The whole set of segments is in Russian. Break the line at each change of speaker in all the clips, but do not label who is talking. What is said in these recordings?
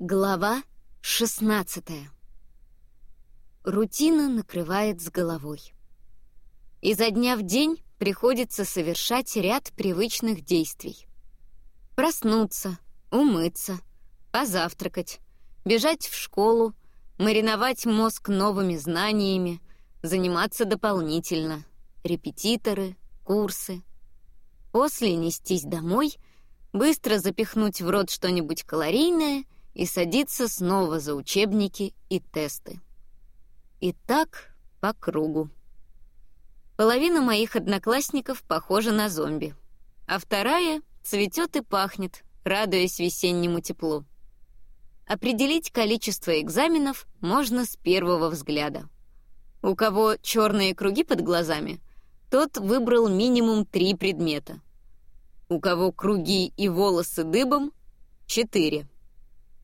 Глава 16 Рутина накрывает с головой. Изо дня в день приходится совершать ряд привычных действий. Проснуться, умыться, позавтракать, бежать в школу, мариновать мозг новыми знаниями, заниматься дополнительно, репетиторы, курсы. После нестись домой, быстро запихнуть в рот что-нибудь калорийное — и садиться снова за учебники и тесты. И так по кругу. Половина моих одноклассников похожа на зомби, а вторая цветет и пахнет, радуясь весеннему теплу. Определить количество экзаменов можно с первого взгляда. У кого черные круги под глазами, тот выбрал минимум три предмета. У кого круги и волосы дыбом — четыре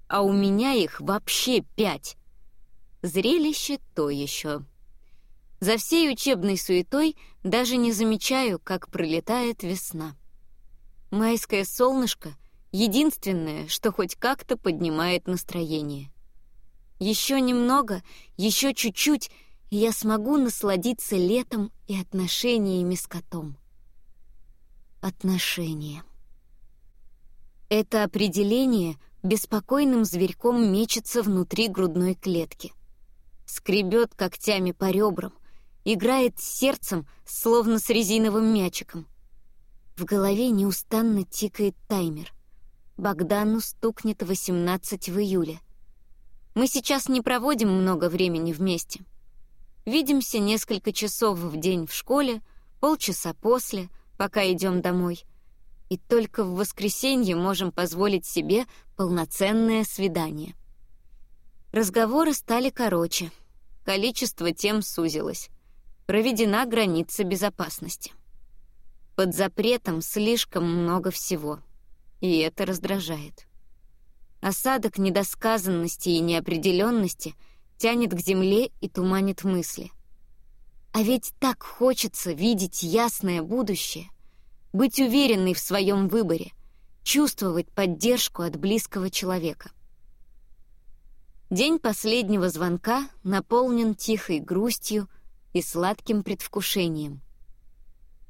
а у меня их вообще пять. Зрелище то еще. За всей учебной суетой даже не замечаю, как пролетает весна. Майское солнышко — единственное, что хоть как-то поднимает настроение. Еще немного, еще чуть-чуть, и я смогу насладиться летом и отношениями с котом. Отношения. Это определение беспокойным зверьком мечется внутри грудной клетки. Скребет когтями по ребрам, играет с сердцем, словно с резиновым мячиком. В голове неустанно тикает таймер. Богдану стукнет 18 в июле. Мы сейчас не проводим много времени вместе. Видимся несколько часов в день в школе, полчаса после, пока идем домой — и только в воскресенье можем позволить себе полноценное свидание. Разговоры стали короче, количество тем сузилось, проведена граница безопасности. Под запретом слишком много всего, и это раздражает. Осадок недосказанности и неопределенности тянет к земле и туманит мысли. А ведь так хочется видеть ясное будущее быть уверенной в своем выборе, чувствовать поддержку от близкого человека. День последнего звонка наполнен тихой грустью и сладким предвкушением.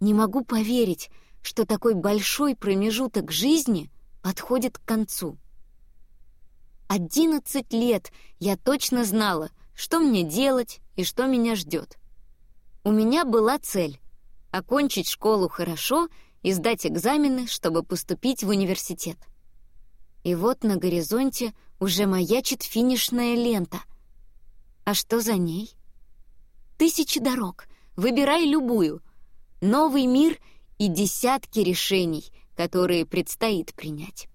Не могу поверить, что такой большой промежуток жизни подходит к концу. Одиннадцать лет я точно знала, что мне делать и что меня ждет. У меня была цель — окончить школу хорошо и сдать экзамены, чтобы поступить в университет. И вот на горизонте уже маячит финишная лента. А что за ней? Тысячи дорог, выбирай любую. Новый мир и десятки решений, которые предстоит принять.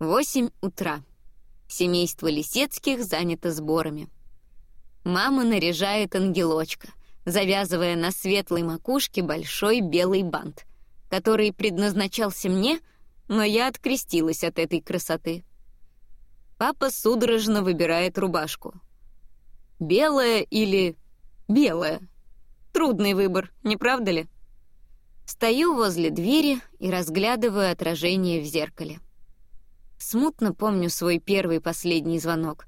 Восемь утра. Семейство Лисецких занято сборами. Мама наряжает ангелочка — завязывая на светлой макушке большой белый бант, который предназначался мне, но я открестилась от этой красоты. Папа судорожно выбирает рубашку. Белая или белая? Трудный выбор, не правда ли? Стою возле двери и разглядываю отражение в зеркале. Смутно помню свой первый последний звонок,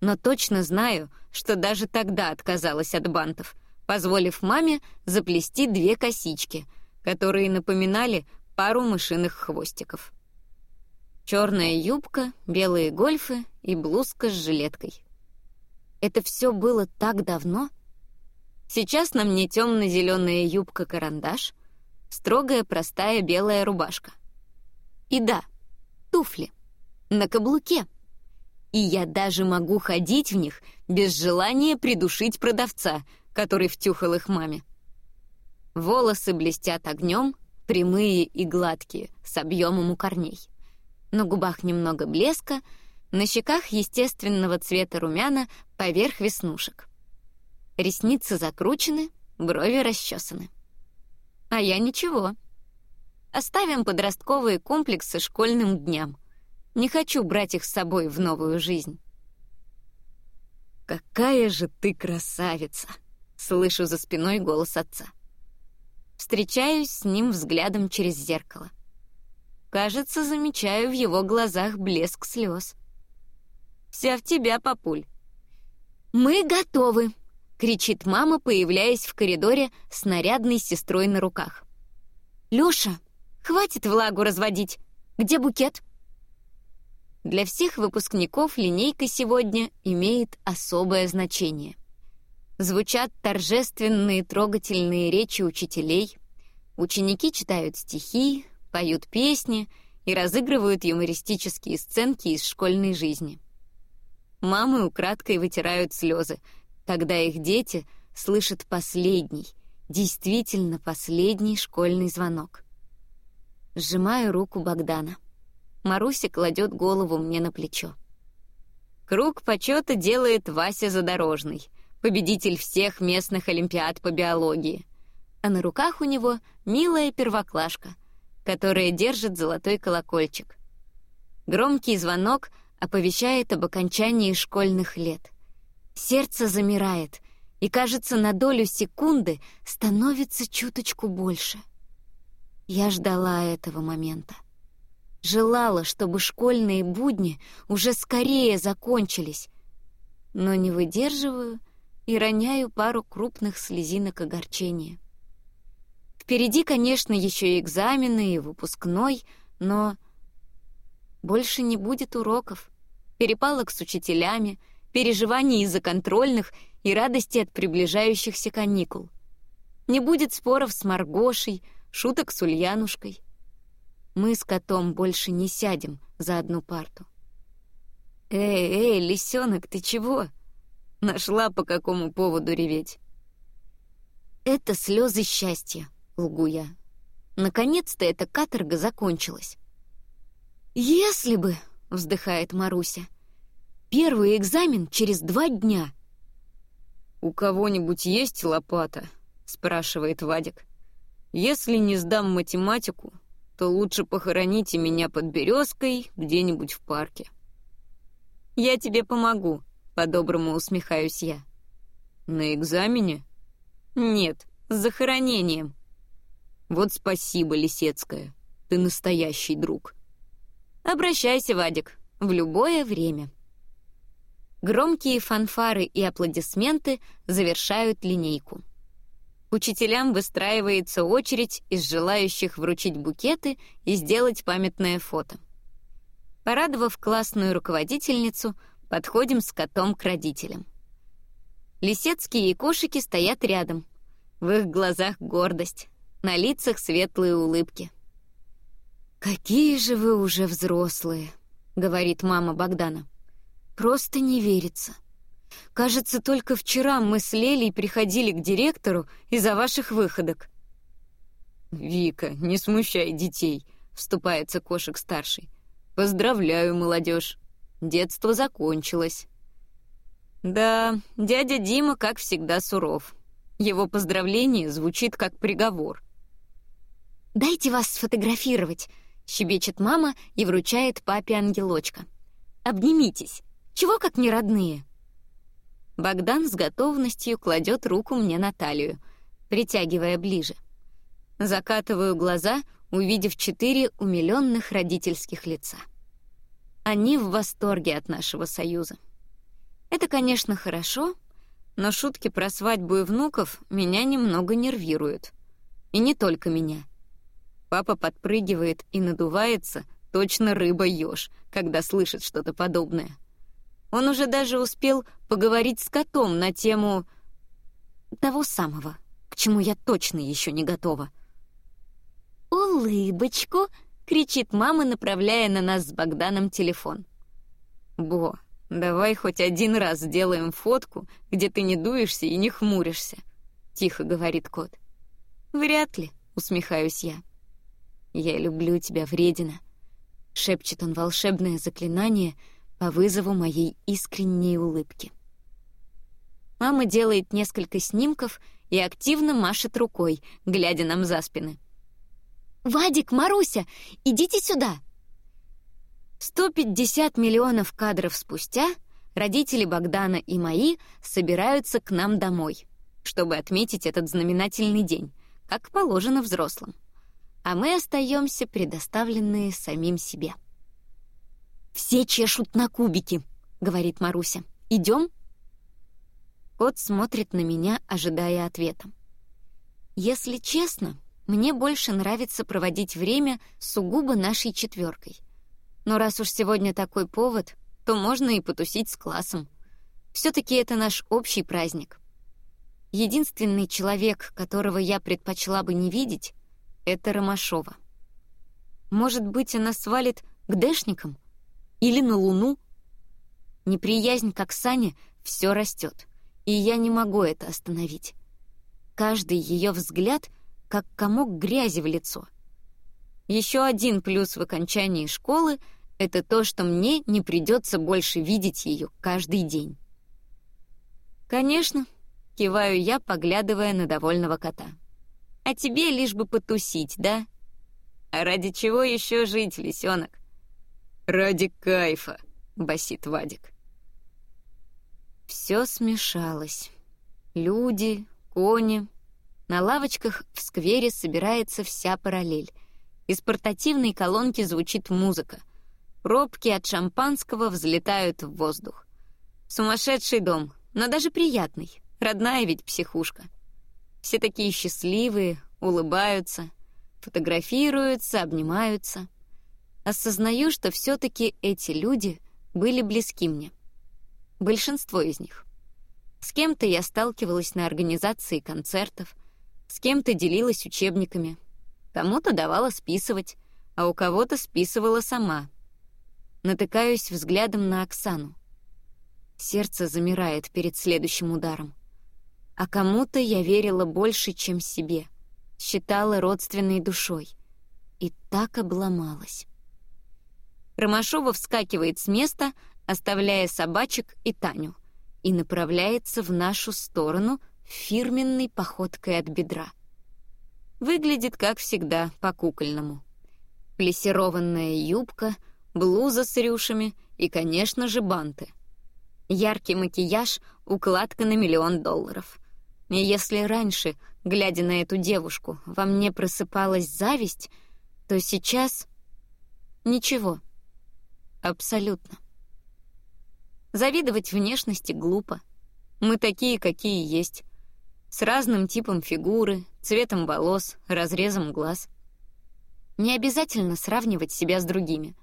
но точно знаю, что даже тогда отказалась от бантов — позволив маме заплести две косички, которые напоминали пару мышиных хвостиков. Черная юбка, белые гольфы и блузка с жилеткой. Это все было так давно. Сейчас на мне темно-зеленая юбка-карандаш, строгая простая белая рубашка. И да, туфли. На каблуке. И я даже могу ходить в них без желания придушить продавца — который втюхал их маме. Волосы блестят огнем, прямые и гладкие, с объемом у корней. На губах немного блеска, на щеках естественного цвета румяна поверх веснушек. Ресницы закручены, брови расчесаны. А я ничего. Оставим подростковые комплексы школьным дням. Не хочу брать их с собой в новую жизнь. «Какая же ты красавица!» Слышу за спиной голос отца. Встречаюсь с ним взглядом через зеркало. Кажется, замечаю в его глазах блеск слез. «Вся в тебя, папуль». «Мы готовы!» — кричит мама, появляясь в коридоре с нарядной сестрой на руках. «Лёша, хватит влагу разводить! Где букет?» Для всех выпускников линейка сегодня имеет особое значение. Звучат торжественные трогательные речи учителей, ученики читают стихи, поют песни и разыгрывают юмористические сценки из школьной жизни. Мамы украдкой вытирают слезы, когда их дети слышат последний, действительно последний школьный звонок. Сжимаю руку Богдана — Маруся кладет голову мне на плечо. Круг почета делает Вася Задорожный, победитель всех местных олимпиад по биологии. А на руках у него милая первоклашка, которая держит золотой колокольчик. Громкий звонок оповещает об окончании школьных лет. Сердце замирает, и, кажется, на долю секунды становится чуточку больше. Я ждала этого момента. Желала, чтобы школьные будни уже скорее закончились, но не выдерживаю и роняю пару крупных слезинок огорчения. Впереди, конечно, еще и экзамены, и выпускной, но больше не будет уроков, перепалок с учителями, переживаний из-за контрольных и радости от приближающихся каникул. Не будет споров с Маргошей, шуток с Ульянушкой — мы с котом больше не сядем за одну парту. «Эй, эй, лисенок, ты чего?» Нашла по какому поводу реветь. «Это слезы счастья», — лгу я. Наконец-то эта каторга закончилась. «Если бы», — вздыхает Маруся, — «первый экзамен через два дня».
«У кого-нибудь есть лопата?» — спрашивает Вадик. «Если не сдам математику, то лучше похороните меня под березкой где-нибудь в парке.
Я тебе помогу, по-доброму усмехаюсь я.
На экзамене?
Нет, с захоронением.
Вот спасибо, Лисецкая. Ты настоящий друг.
Обращайся, Вадик, в любое время. Громкие фанфары и аплодисменты завершают линейку. Учителям выстраивается очередь из желающих вручить букеты и сделать памятное фото. Порадовав классную руководительницу, подходим с котом к родителям. Лисецкие и кошики стоят рядом. В их глазах гордость, на лицах светлые улыбки. «Какие же вы уже взрослые», — говорит мама Богдана. «Просто не верится». Кажется, только вчера мы с Лелей приходили к директору из-за ваших выходок».
«Вика, не смущай детей», — вступается кошек-старший. «Поздравляю, молодежь. Детство закончилось».
Да, дядя Дима, как всегда, суров. Его поздравление звучит как приговор. «Дайте вас сфотографировать», — щебечет мама и вручает папе ангелочка. «Обнимитесь. Чего как не родные?» Богдан с готовностью кладет руку мне на талию, притягивая ближе. Закатываю глаза, увидев четыре умиленных родительских лица. Они в восторге от нашего союза. Это, конечно, хорошо, но шутки про свадьбу и внуков меня немного нервируют. И не только меня. Папа подпрыгивает и надувается, точно рыба-ёж, когда слышит что-то подобное. Он уже даже успел поговорить с котом на тему того самого, к чему я точно еще не готова. «Улыбочку!» — кричит мама, направляя на нас с Богданом телефон.
«Бо, давай хоть один раз сделаем фотку, где ты не дуешься и не хмуришься», — тихо говорит кот.
«Вряд ли», — усмехаюсь я. «Я люблю тебя, вредина», — шепчет он волшебное заклинание — по вызову моей искренней улыбки. Мама делает несколько снимков и активно машет рукой, глядя нам за спины. «Вадик, Маруся, идите сюда!» 150 миллионов кадров спустя родители Богдана и мои собираются к нам домой, чтобы отметить этот знаменательный день, как положено взрослым. а мы остаемся предоставленные самим себе. «Все чешут на кубики», — говорит Маруся. «Идем?» Кот смотрит на меня, ожидая ответа. Если честно, мне больше нравится проводить время сугубо нашей четверкой. Но раз уж сегодня такой повод, то можно и потусить с классом. Все-таки это наш общий праздник. Единственный человек, которого я предпочла бы не видеть, — это Ромашова. Может быть, она свалит к дэшникам? Или на Луну? Неприязнь к Оксане все растет, и я не могу это остановить. Каждый ее взгляд как комок грязи в лицо. Еще один плюс в окончании школы — это то, что мне не придется больше видеть ее каждый день. Конечно, киваю я, поглядывая на довольного кота. А тебе лишь бы потусить, да? А ради чего еще жить, лисенок? Ради кайфа, басит Вадик. Все смешалось. Люди, кони, на лавочках в сквере собирается вся параллель. Из портативной колонки звучит музыка. Пробки от шампанского взлетают в воздух. Сумасшедший дом, но даже приятный. Родная ведь психушка. Все такие счастливые, улыбаются, фотографируются, обнимаются. Осознаю, что все-таки эти люди были близки мне. Большинство из них. С кем-то я сталкивалась на организации концертов — с кем-то делилась учебниками. Кому-то давала списывать, а у кого-то списывала сама. Натыкаюсь взглядом на Оксану. Сердце замирает перед следующим ударом. А кому-то я верила больше, чем себе. Считала родственной душой. И так обломалась. Ромашова вскакивает с места, оставляя собачек и Таню, и направляется в нашу сторону, фирменной походкой от бедра. Выглядит, как всегда, по-кукольному. Плессированная юбка, блуза с рюшами и, конечно же, банты. Яркий макияж, укладка на миллион долларов. И если раньше, глядя на эту девушку, во мне просыпалась зависть, то сейчас... Ничего. Абсолютно. Завидовать внешности глупо. Мы такие, какие есть с разным типом фигуры, цветом волос, разрезом глаз. Не обязательно сравнивать себя с другими.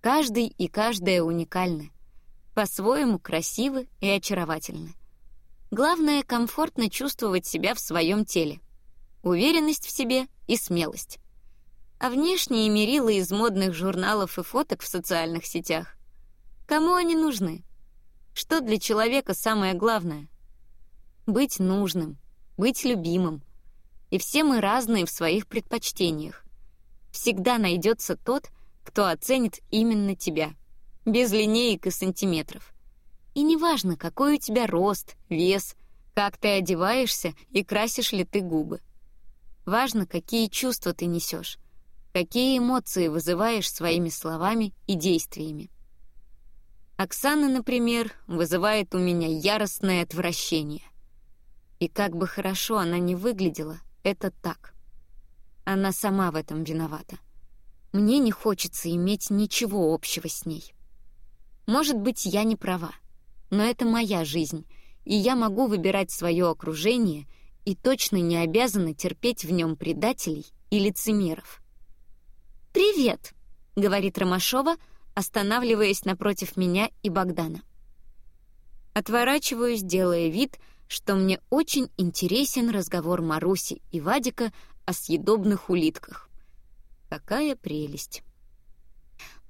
Каждый и каждая уникальны, по-своему красивы и очаровательны. Главное — комфортно чувствовать себя в своем теле, уверенность в себе и смелость. А внешние мерилы из модных журналов и фоток в социальных сетях — кому они нужны? Что для человека самое главное — быть нужным, быть любимым. И все мы разные в своих предпочтениях. Всегда найдется тот, кто оценит именно тебя, без линеек и сантиметров. И неважно, какой у тебя рост, вес, как ты одеваешься и красишь ли ты губы. Важно, какие чувства ты несешь, какие эмоции вызываешь своими словами и действиями. Оксана, например, вызывает у меня яростное отвращение — и как бы хорошо она ни выглядела, это так. Она сама в этом виновата. Мне не хочется иметь ничего общего с ней. Может быть, я не права, но это моя жизнь, и я могу выбирать свое окружение и точно не обязана терпеть в нем предателей и лицемеров. «Привет», — говорит Ромашова, останавливаясь напротив меня и Богдана. Отворачиваюсь, делая вид — что мне очень интересен разговор Маруси и Вадика о съедобных улитках. Какая прелесть.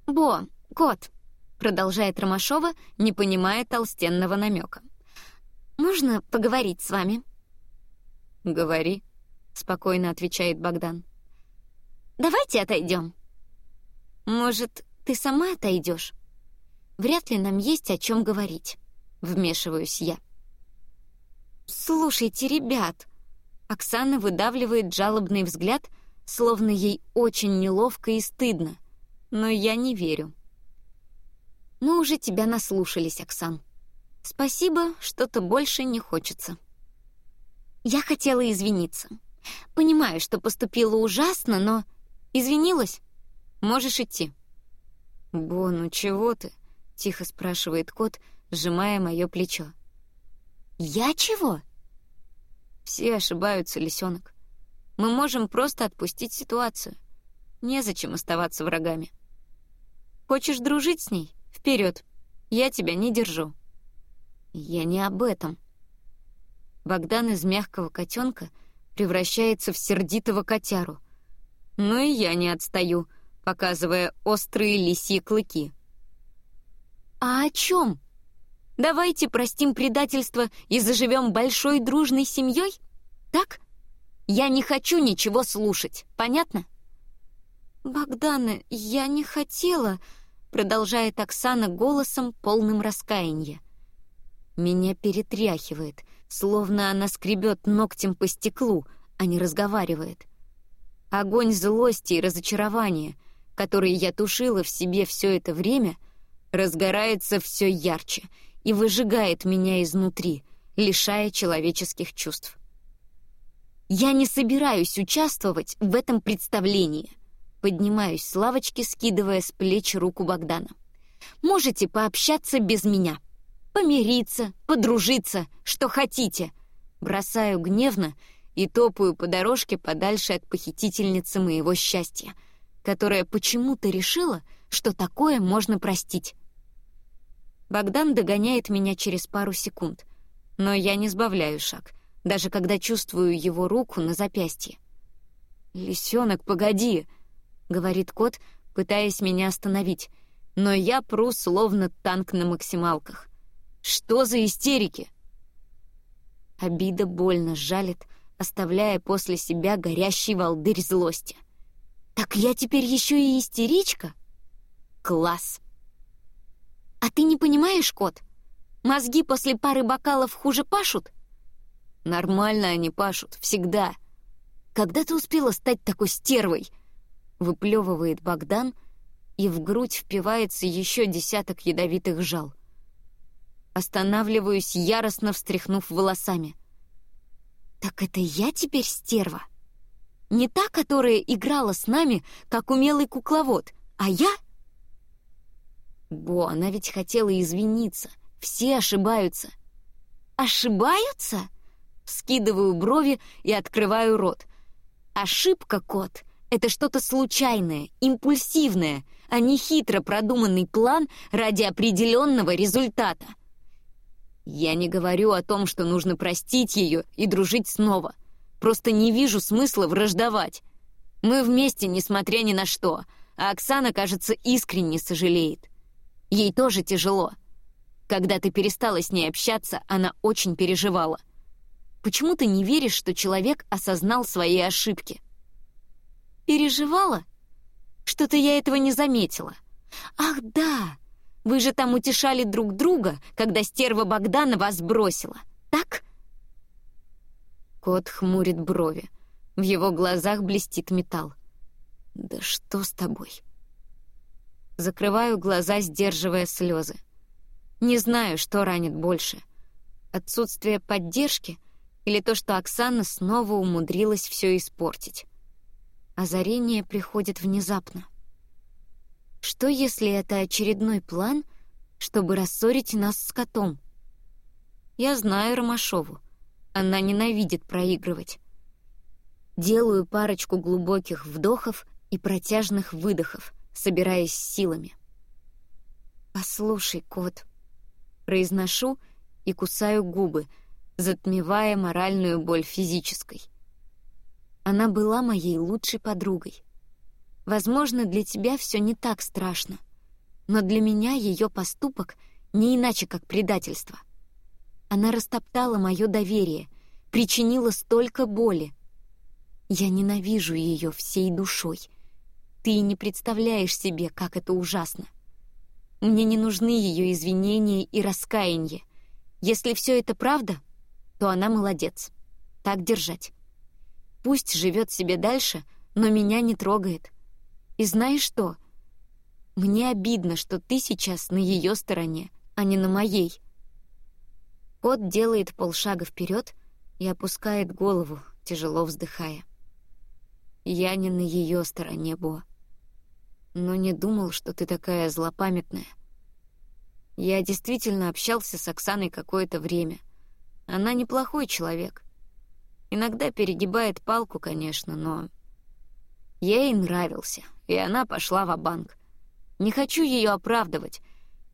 «Бо, кот», — продолжает Ромашова, не понимая толстенного намека. «Можно поговорить с вами?» «Говори», — спокойно отвечает Богдан. «Давайте отойдем». «Может, ты сама отойдешь? Вряд ли нам есть о чем говорить», — вмешиваюсь я. «Слушайте, ребят!» Оксана выдавливает жалобный взгляд, словно ей очень неловко и стыдно. Но я не верю. «Мы уже тебя наслушались, Оксан. Спасибо, что-то больше не хочется». Я хотела извиниться. Понимаю, что поступила ужасно, но Извинилась? Можешь идти».
«Бо, ну чего ты?» — тихо спрашивает кот, сжимая мое плечо.
«Я чего?»
Все ошибаются, лисенок. Мы можем просто отпустить ситуацию. Незачем оставаться врагами. Хочешь дружить с ней? Вперед. Я тебя не держу. Я не об этом. Богдан из мягкого котенка превращается в сердитого котяру. Ну и я не отстаю, показывая острые лисьи клыки.
«А о чем? Давайте простим предательство и заживем большой дружной семьей? Так? Я не хочу ничего слушать, понятно?» «Богдана, я не хотела», — продолжает Оксана голосом, полным раскаяния.
Меня перетряхивает, словно она скребет ногтем по стеклу, а не разговаривает. Огонь злости и разочарования, который я тушила в себе все это время, разгорается все ярче и выжигает меня изнутри, лишая человеческих чувств. Я не собираюсь участвовать в этом представлении. Поднимаюсь с лавочки, скидывая с плеч руку Богдана. Можете пообщаться без меня. Помириться, подружиться, что хотите. Бросаю гневно и топаю по дорожке подальше от похитительницы моего счастья, которая почему-то решила, что такое можно простить. Богдан догоняет меня через пару секунд, но я не сбавляю шаг, даже когда чувствую его руку на запястье. «Лисенок, погоди!» — говорит кот, пытаясь меня остановить, но я пру словно танк на максималках. «Что за истерики?» Обида больно жалит, оставляя после себя горящий волдырь злости. «Так я теперь еще и истеричка?» «Класс!» «А ты не понимаешь, кот? Мозги после пары бокалов хуже пашут?» «Нормально они пашут, всегда. Когда ты успела стать такой стервой?» выплевывает Богдан, и в грудь впивается еще десяток ядовитых жал. Останавливаюсь, яростно встряхнув волосами. «Так это я теперь стерва? Не та, которая играла с нами, как умелый кукловод, а я?» Бо, она ведь хотела извиниться. Все ошибаются. «Ошибаются?» Скидываю брови и открываю рот. «Ошибка, кот, это что-то случайное, импульсивное, а не хитро продуманный план ради определенного результата. Я не говорю о том, что нужно простить ее и дружить снова. Просто не вижу смысла враждовать. Мы вместе, несмотря ни на что, а Оксана, кажется, искренне сожалеет. Ей тоже тяжело. Когда ты перестала с ней общаться, она очень переживала. Почему ты не веришь, что человек осознал свои ошибки? Переживала? Что-то я этого не заметила. Ах, да! Вы же там утешали друг друга, когда стерва Богдана вас бросила, так? Кот хмурит брови. В его глазах блестит металл. Да что с тобой? Закрываю глаза, сдерживая слезы. Не знаю, что ранит больше. Отсутствие поддержки или то, что Оксана снова умудрилась все испортить. Озарение приходит внезапно. Что, если это очередной план, чтобы рассорить нас с котом? Я знаю Ромашову. Она ненавидит проигрывать. Делаю парочку глубоких вдохов и протяжных выдохов, собираясь силами. «Послушай, кот», — произношу и кусаю губы, затмевая моральную боль физической — она была моей лучшей подругой. Возможно, для тебя все не так страшно, но для меня ее поступок не иначе, как предательство. Она растоптала мое доверие, причинила столько боли. Я ненавижу ее всей душой. Ты не представляешь себе, как это ужасно. Мне не нужны ее извинения и раскаяние. Если все это правда, то она молодец. Так держать. Пусть живет себе дальше, но меня не трогает. И знаешь что? Мне обидно, что ты сейчас на ее стороне, а не на моей. Кот делает полшага вперед и опускает голову, тяжело вздыхая.
Я не на ее стороне, Бо. Но не думал, что ты такая злопамятная. Я действительно общался с Оксаной какое-то время. Она неплохой человек. Иногда перегибает палку, конечно, но... Я ей нравился, и она пошла в банк Не хочу ее оправдывать,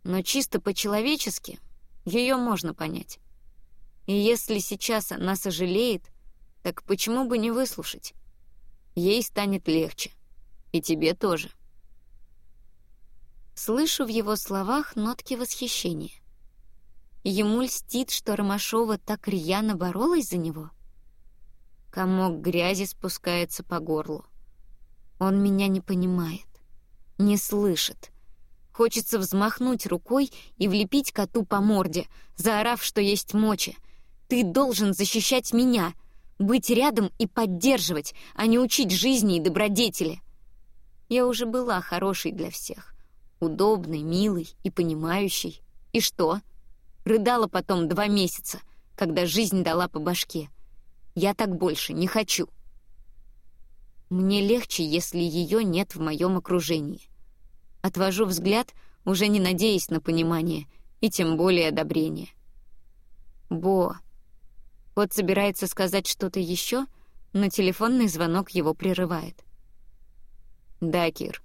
но чисто по-человечески ее можно понять. И если сейчас она сожалеет, так почему бы не выслушать? Ей станет легче. И тебе тоже. Слышу в его словах нотки восхищения. Ему льстит, что Ромашова так рьяно боролась за него. Комок грязи спускается по горлу. Он меня не понимает, не слышит. Хочется взмахнуть рукой и влепить коту по морде, заорав, что есть мочи. «Ты должен защищать меня!» быть рядом и поддерживать, а не учить жизни и добродетели. Я уже была хорошей для всех, удобной, милой и понимающей. И что? Рыдала потом два месяца, когда жизнь дала по башке. Я так больше не хочу. Мне легче, если ее нет в моем окружении. Отвожу взгляд, уже не надеясь на понимание и тем более одобрение. Бо, Кот собирается сказать что-то еще, но телефонный звонок его прерывает. «Да, Кир».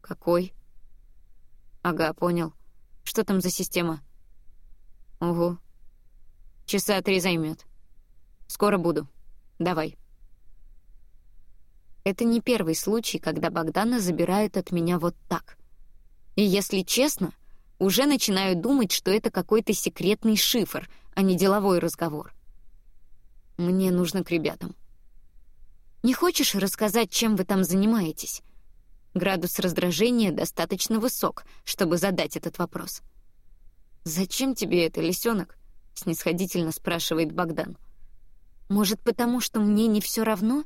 «Какой?» «Ага, понял. Что там за система?» «Угу. Часа три займет. Скоро буду. Давай». Это не первый случай, когда Богдана забирают от меня вот так. И если честно, уже начинаю думать, что это какой-то секретный шифр, а не деловой разговор. Мне нужно к ребятам. Не хочешь рассказать, чем вы там занимаетесь? Градус раздражения достаточно высок, чтобы задать этот вопрос. Зачем тебе это, лисенок? снисходительно спрашивает Богдан. Может, потому что мне не все равно?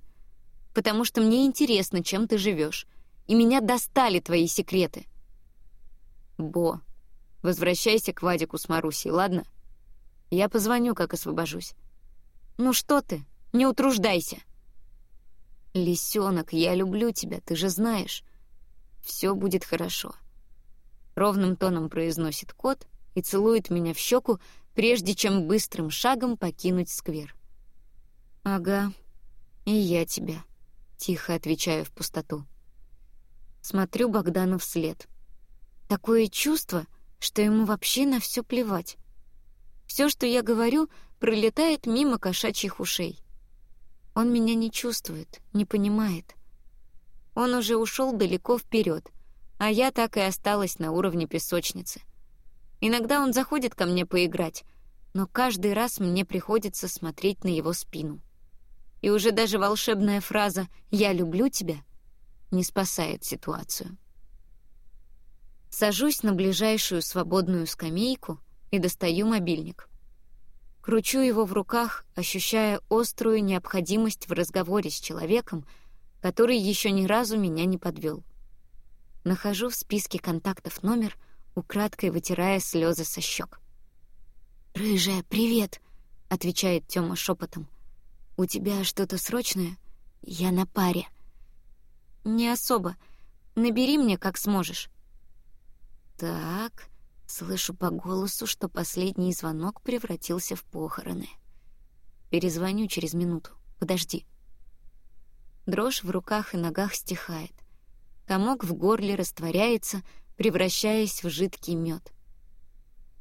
Потому что мне интересно, чем ты живешь, и меня достали твои секреты. Бо, возвращайся к Вадику с Марусей, ладно? Я позвоню, как освобожусь. «Ну что ты? Не утруждайся!» «Лисенок, я люблю тебя, ты же знаешь. Все будет хорошо». Ровным тоном произносит кот и целует меня в щеку, прежде чем быстрым шагом покинуть сквер. «Ага, и я тебя», — тихо отвечаю в пустоту. Смотрю Богдану вслед. Такое чувство, что ему вообще на все плевать. Все, что я говорю, пролетает мимо кошачьих ушей. Он меня не чувствует, не понимает. Он уже ушел далеко вперед, а я так и осталась на уровне песочницы. Иногда он заходит ко мне поиграть, но каждый раз мне приходится смотреть на его спину. И уже даже волшебная фраза «я люблю тебя» не спасает ситуацию. Сажусь на ближайшую свободную скамейку и достаю мобильник. Кручу его в руках, ощущая острую необходимость в разговоре с человеком, который еще ни разу меня не подвел. Нахожу в списке контактов номер, украдкой вытирая слезы со щек. «Рыжая, привет!» — отвечает Тёма шепотом. «У тебя что-то срочное? Я на паре». «Не особо. Набери мне, как сможешь». «Так...» Слышу по голосу, что последний звонок превратился в похороны. Перезвоню через минуту. Подожди. Дрожь в руках и ногах стихает. Комок в горле растворяется, превращаясь в жидкий мед.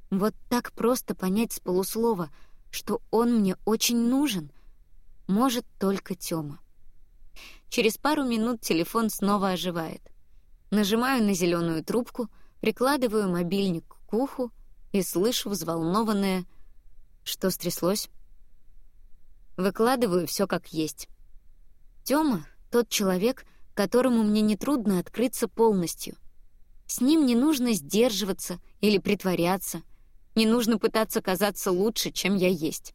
Вот так просто понять с полуслова, что он мне очень нужен, может только Тёма. Через пару минут телефон снова оживает. Нажимаю на зеленую трубку, прикладываю мобильник к уху и слышу взволнованное «Что стряслось?» Выкладываю все как есть. Тёма — тот человек, которому мне нетрудно открыться полностью. С ним не нужно сдерживаться или притворяться, не нужно пытаться казаться лучше, чем я есть.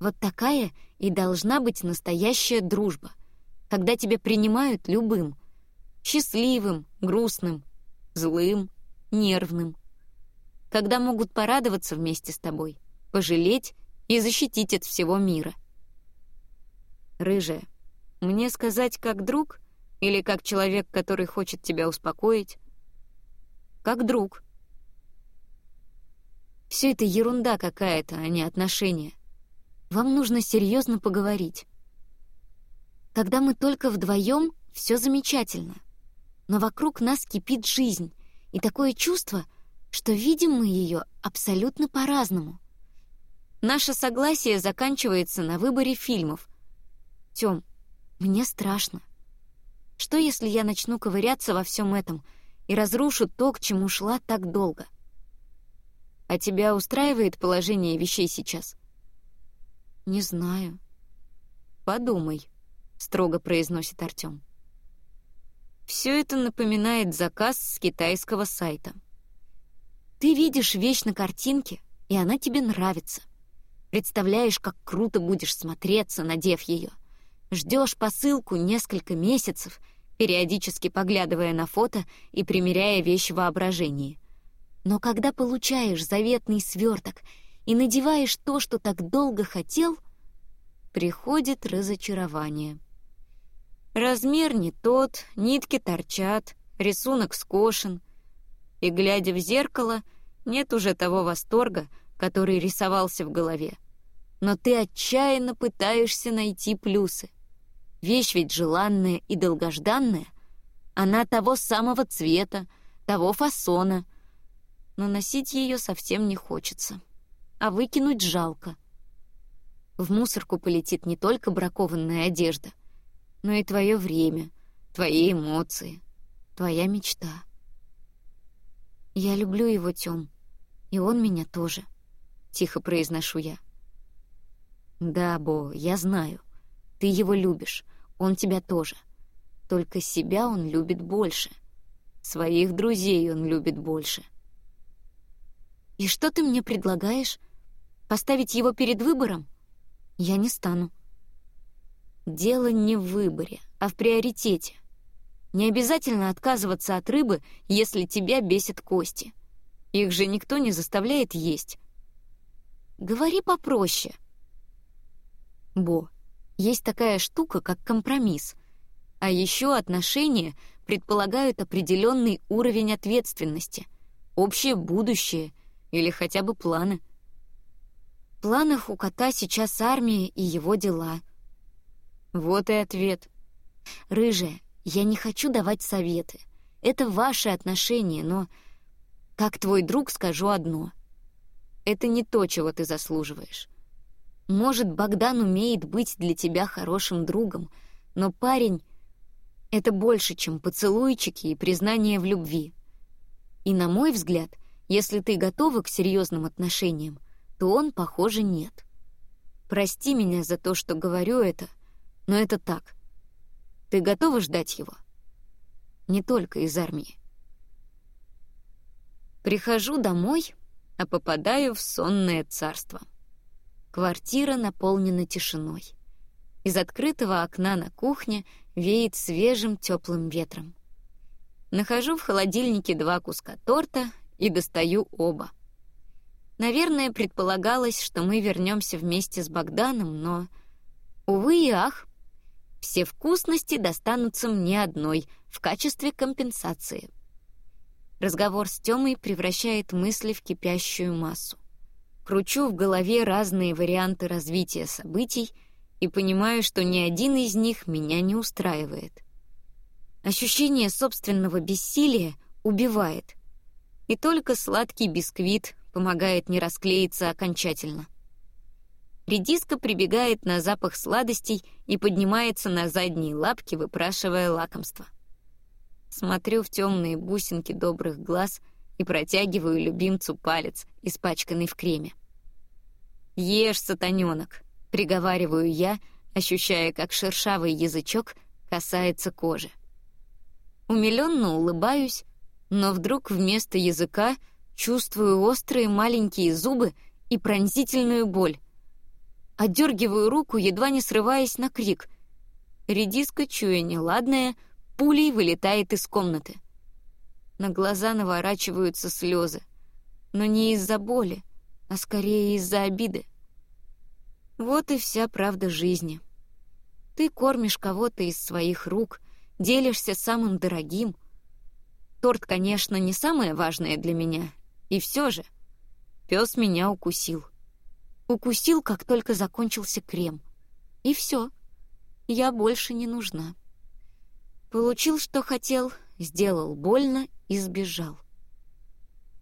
Вот такая и должна быть настоящая дружба, когда тебя принимают любым — счастливым, грустным, злым, нервным когда могут порадоваться вместе с тобой, пожалеть и защитить от всего мира. Рыжая, Мне сказать как друг или как человек, который хочет тебя успокоить? Как друг. Все это ерунда какая-то, а не отношения. Вам нужно серьезно поговорить. Когда мы только вдвоем, все замечательно. Но вокруг нас кипит жизнь, и такое чувство, что видим мы ее абсолютно по-разному. Наше согласие заканчивается на выборе фильмов. Тём, мне страшно. Что, если я начну ковыряться во всем этом и разрушу то, к чему шла так долго? А тебя устраивает положение вещей сейчас? Не знаю. Подумай, строго произносит Артём. Все это напоминает заказ с китайского сайта. Ты видишь вещь на картинке, и она тебе нравится. Представляешь, как круто будешь смотреться, надев ее. Ждешь посылку несколько месяцев, периодически поглядывая на фото и примеряя вещь в воображении. Но когда получаешь заветный сверток и надеваешь то, что так долго хотел, приходит разочарование. Размер не тот, нитки торчат, рисунок скошен, и, глядя в зеркало, нет уже того восторга, который рисовался в голове. Но ты отчаянно пытаешься найти плюсы. Вещь ведь желанная и долгожданная. Она того самого цвета, того фасона. Но носить ее совсем не хочется. А выкинуть жалко. В мусорку полетит не только бракованная одежда, но и твое время, твои эмоции, твоя мечта. Я люблю его, Тём, и он меня тоже тихо произношу я. Да, Бо, я знаю. Ты его любишь, он тебя тоже. Только себя он любит больше. Своих друзей он любит больше. И что ты мне предлагаешь? Поставить его перед выбором? Я не стану. Дело не в выборе, а в приоритете. Не обязательно отказываться от рыбы, если тебя бесит кости. Их же никто не заставляет есть. Говори попроще. Бо, есть такая штука, как компромисс. А еще отношения предполагают определенный уровень ответственности, общее будущее или хотя бы планы. В планах у кота сейчас армия и его дела. Вот и ответ. Рыжая, я не хочу давать советы. Это ваши отношения, но как твой друг скажу одно — это не то, чего ты заслуживаешь. Может, Богдан умеет быть для тебя хорошим другом, но парень — это больше, чем поцелуйчики и признание в любви. И, на мой взгляд, если ты готова к серьезным отношениям, то он, похоже, нет. Прости меня за то, что говорю это, но это так. Ты готова ждать его? Не только из армии. Прихожу домой а попадаю в сонное царство. Квартира наполнена тишиной. Из открытого окна на кухне веет свежим теплым ветром. Нахожу в холодильнике два куска торта и достаю оба. Наверное, предполагалось, что мы вернемся вместе с Богданом, но... Увы и ах, все вкусности достанутся мне одной в качестве компенсации — Разговор с Тёмой превращает мысли в кипящую массу. Кручу в голове разные варианты развития событий и понимаю, что ни один из них меня не устраивает. Ощущение собственного бессилия убивает. И только сладкий бисквит помогает не расклеиться окончательно. Редиска прибегает на запах сладостей и поднимается на задние лапки, выпрашивая лакомство. Смотрю в темные бусинки добрых глаз и протягиваю любимцу палец, испачканный в креме. «Ешь, сатаненок!» — приговариваю я, ощущая, как шершавый язычок касается кожи. Умилённо улыбаюсь, но вдруг вместо языка чувствую острые маленькие зубы и пронзительную боль. Отдергиваю руку, едва не срываясь на крик. Редиска, чуя неладное, — пулей вылетает из комнаты. На глаза наворачиваются слезы, но не из-за боли, а скорее из-за обиды. Вот и вся правда жизни. Ты кормишь кого-то из своих рук, делишься самым дорогим. Торт, конечно, не самое важное для меня, и все же пес меня укусил. Укусил, как только закончился крем. И все. Я больше не нужна. Получил, что хотел, сделал больно и сбежал.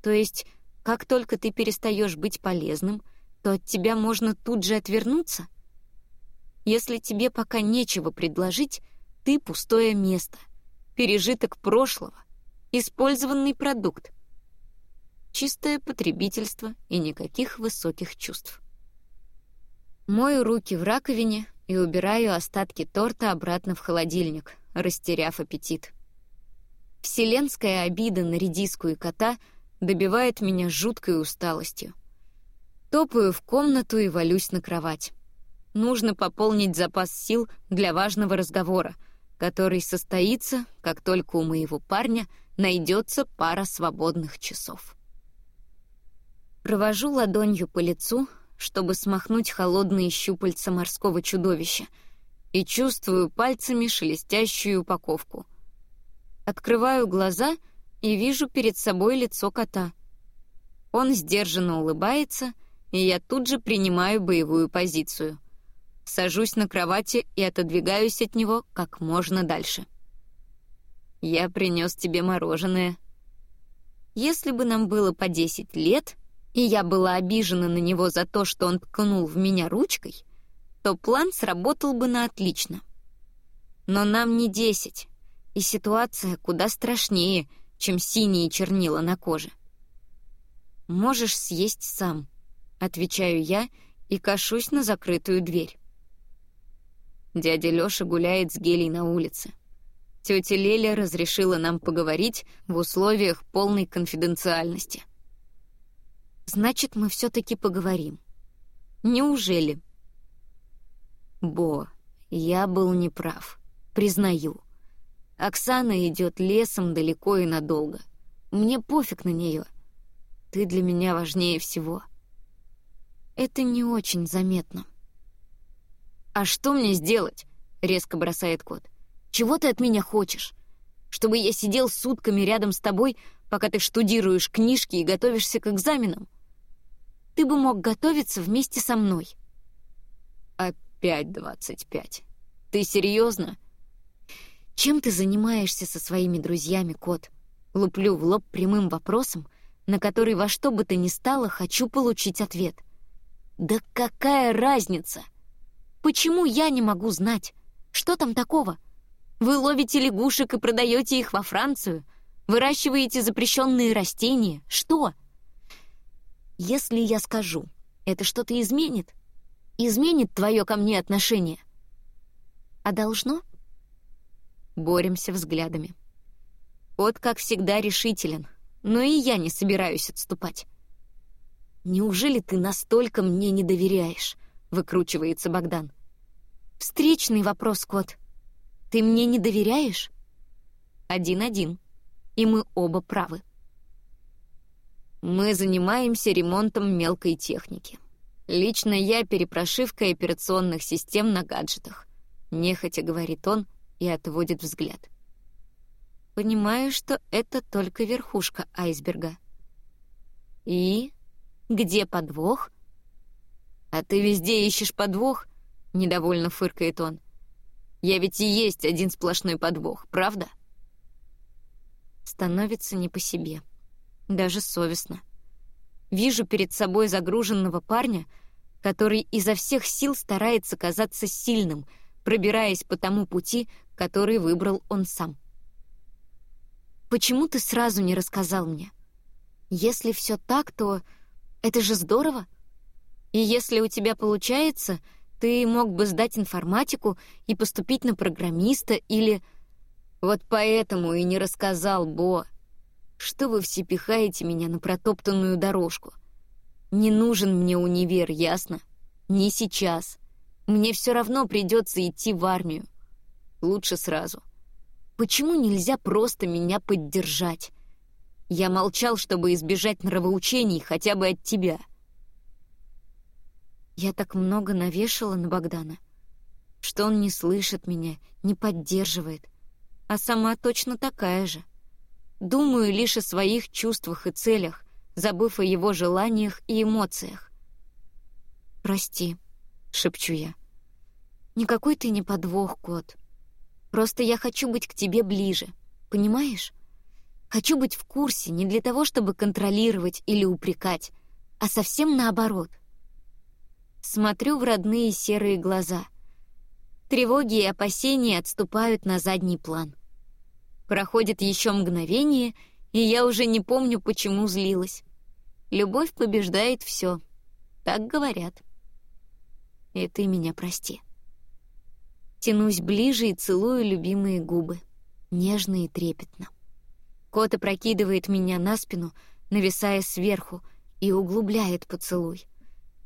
То есть, как только ты перестаешь быть полезным, то от тебя можно тут же отвернуться? Если тебе пока нечего предложить, ты пустое место, пережиток прошлого, использованный продукт. Чистое потребительство и никаких высоких чувств. Мою руки в раковине и убираю остатки торта обратно в холодильник, растеряв аппетит. Вселенская обида на редиску и кота добивает меня жуткой усталостью. Топаю в комнату и валюсь на кровать. Нужно пополнить запас сил для важного разговора, который состоится, как только у моего парня найдется пара свободных часов. Провожу ладонью по лицу, чтобы смахнуть холодные щупальца морского чудовища, и чувствую пальцами шелестящую упаковку. Открываю глаза и вижу перед собой лицо кота. Он сдержанно улыбается, и я тут же принимаю боевую позицию. Сажусь на кровати и отодвигаюсь от него как можно дальше. «Я принес тебе мороженое». Если бы нам было по 10 лет, и я была обижена на него за то, что он ткнул в меня ручкой, то план сработал бы на отлично. Но нам не десять, и ситуация куда страшнее, чем синие чернила на коже. «Можешь съесть сам», — отвечаю я и кашусь на закрытую дверь. Дядя Лёша гуляет с Гелей на улице. Тётя Леля разрешила нам поговорить в условиях полной конфиденциальности. Значит, мы все-таки поговорим. Неужели? Бо, я был неправ. Признаю. Оксана идет лесом далеко и надолго. Мне пофиг на нее. Ты для меня важнее всего. Это не очень заметно. «А что мне сделать?» — резко бросает кот. «Чего ты от меня хочешь? Чтобы я сидел сутками рядом с тобой, пока ты штудируешь книжки и готовишься к экзаменам?» ты бы мог готовиться вместе со мной». «Опять двадцать пять. Ты серьезно?» «Чем ты занимаешься со своими друзьями, кот?» Луплю в лоб прямым вопросом, на который во что бы то ни стало хочу получить ответ. «Да какая разница? Почему я не могу знать? Что там такого? Вы ловите лягушек и продаете их во Францию? Выращиваете запрещенные растения? Что?» Если я скажу, это что-то изменит? Изменит твое ко мне отношение? А должно? Боремся взглядами. Кот, как всегда, решителен, но и я не собираюсь отступать. «Неужели ты настолько мне не доверяешь?» — выкручивается Богдан. «Встречный вопрос, кот. Ты мне не доверяешь?» Один-один, и мы оба правы. Мы занимаемся ремонтом мелкой техники. Лично я перепрошивкой операционных систем на гаджетах. Нехотя говорит он и отводит взгляд. Понимаю, что это только верхушка айсберга. И где подвох? А ты везде ищешь подвох? Недовольно фыркает он. Я ведь и есть один сплошной подвох, правда? Становится не по себе. — даже совестно. Вижу перед собой загруженного парня, который изо всех сил старается казаться сильным, пробираясь по тому пути, который выбрал он сам. «Почему ты сразу не рассказал мне? Если все так, то это же здорово. И если у тебя получается, ты мог бы сдать информатику и поступить на программиста или...» «Вот поэтому и не рассказал, Бо», что вы все пихаете меня на протоптанную дорожку? Не нужен мне универ, ясно? Не сейчас. Мне все равно придется идти в армию. Лучше сразу. Почему нельзя просто меня поддержать? Я молчал, чтобы избежать нравоучений хотя бы от тебя. Я так много навешала на Богдана. что он не слышит меня, не поддерживает, а сама точно такая же. Думаю лишь о своих чувствах и целях, забыв о его желаниях и эмоциях. «Прости», — шепчу я. «Никакой ты не подвох, кот. Просто я хочу быть к тебе ближе, понимаешь? Хочу быть в курсе не для того, чтобы контролировать или упрекать, а совсем наоборот. Смотрю в родные серые глаза. Тревоги и опасения отступают на задний план. Проходит еще мгновение, и я уже не помню, почему злилась. Любовь побеждает все. Так говорят. И ты меня прости. Тянусь ближе и целую любимые губы, нежно и трепетно. Кот опрокидывает меня на спину, нависая сверху, и углубляет поцелуй.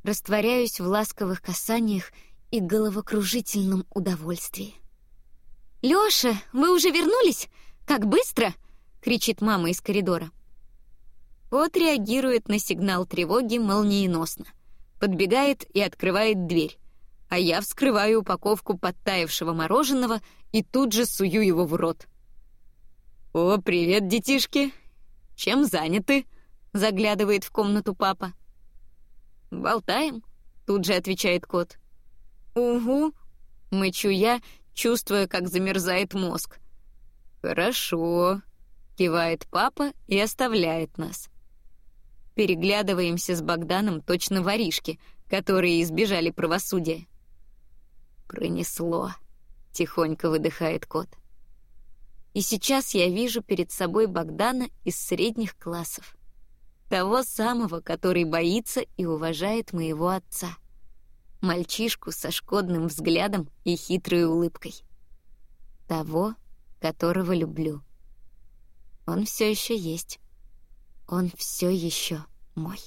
Растворяюсь в ласковых касаниях и головокружительном удовольствии. «Лёша, вы уже вернулись? Как быстро!» — кричит мама из коридора. Кот реагирует на сигнал тревоги молниеносно. Подбегает и открывает дверь. А я вскрываю упаковку подтаявшего мороженого и тут же сую его в рот. «О, привет, детишки! Чем заняты?» — заглядывает в комнату папа. «Болтаем», — тут же отвечает кот. «Угу», — мычу я, чувствуя, как замерзает мозг. «Хорошо», — кивает папа и оставляет нас. Переглядываемся с Богданом точно воришки, которые избежали правосудия. «Пронесло», — тихонько выдыхает кот. И сейчас я вижу перед собой Богдана из средних классов. Того самого, который боится и уважает моего отца. Мальчишку со шкодным взглядом и хитрой улыбкой. Того, которого люблю. Он все еще есть. Он все еще мой.